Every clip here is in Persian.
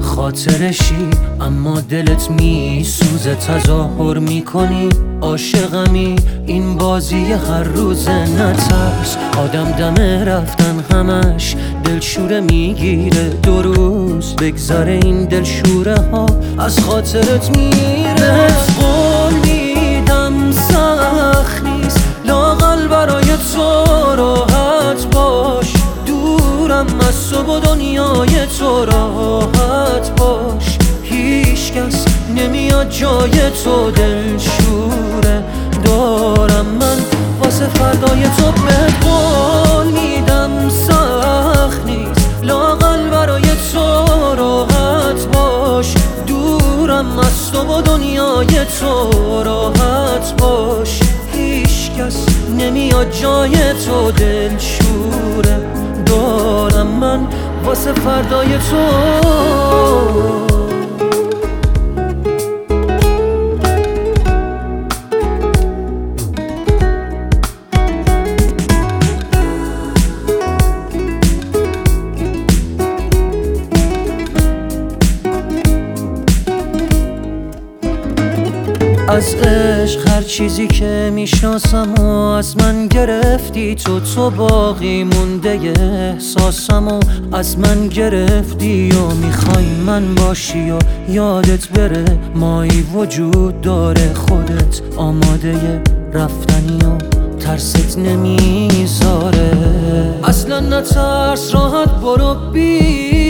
خاطرشی اما دلت می سوزه تظاهر می‌کنی. عاشقمی این بازی هر روز نترس. آدم دمه رفتن همش دلشوره می‌گیره. دو روز بگذره این دلشوره ها از خاطرت میره. قول میدم سخت نیست لاقل برای تو از تو و دنیای تو راحت باش. هیچ کس نمیاد جای تو دلشوره دارم من. واسه فردای تو به قول میدم سخت نیست. لاقل برای تو راحت باش. دورم از تو و دنیای تو راحت باش. هیچ کس نمیاد جای تو دلشوره واسه فردای تو. از عشق هر چیزی که می‌شناسم و از من گرفتی تو تو باقی مونده احساسم و از من گرفتی و می‌خوای من باشی و یادت بره مایی وجود داره خودت آماده رفتنی و ترست نمی‌ذاره. اصلا نترس راحت برو بی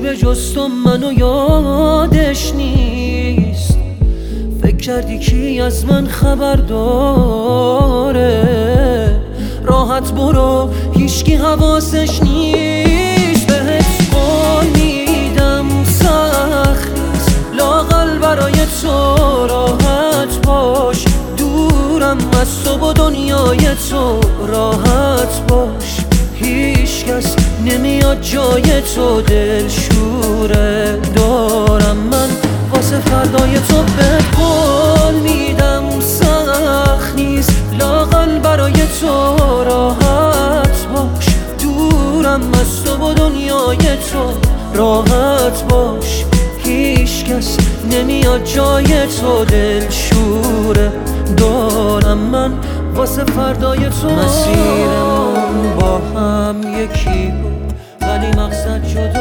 به جز تو منو یادش نیست. فکر کردی کی از من خبر داره؟ راحت برو هیچکی حواسش نیست. بهت قول میدم سخت. نیست لاقل برای تو راحت باش. دورم از تو و دنیای تو راحت باش. جای تو دلشوره دارم من. واسه فردای تو به قول میدم. سخت نیست. لاقل برای تو راحت باش. دورم از تو و دنیای تو راحت باش. هیچ کس نمیاد جای تو دلشوره دارم من. واسه فردای تو مسیرمون با هم یکی çocuğu